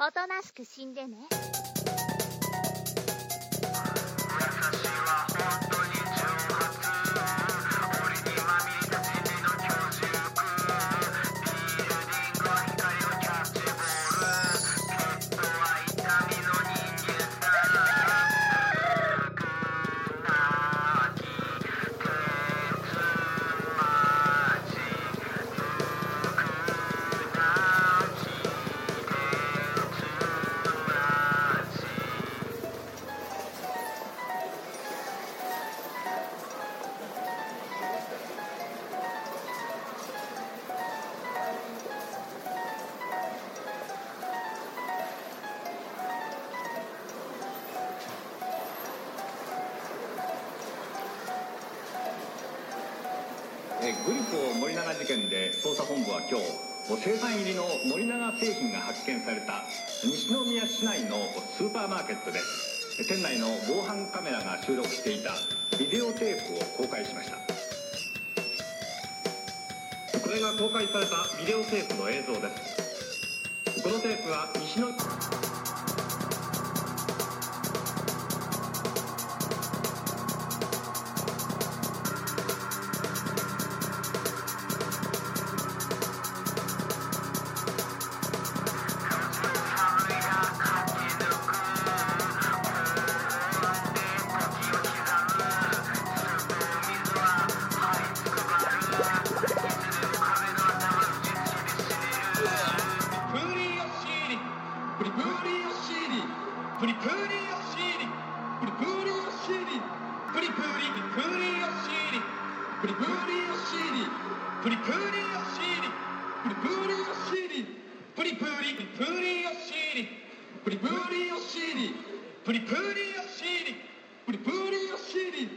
おとなしく死んでね。えグリコ森永事件で捜査本部は今日生産入りの森永製品が発見された西宮市内のスーパーマーケットで店内の防犯カメラが収録していたビデオテープを公開しました。これが公開されたビデオテープの映像です。このテープは西のプリプーリーヨッシーリプリプーリーヨッシーリプリプリーヨッシーリプリプーリプーリーヨッシーリプリプーリーヨッシーリプリプーリーヨッシーリプリプーリーヨッシーリプリプーリプーリーヨッシーリプリプーリーヨッシーリプリプーリーヨッシーリプリプーリ。ーヨッシーリプ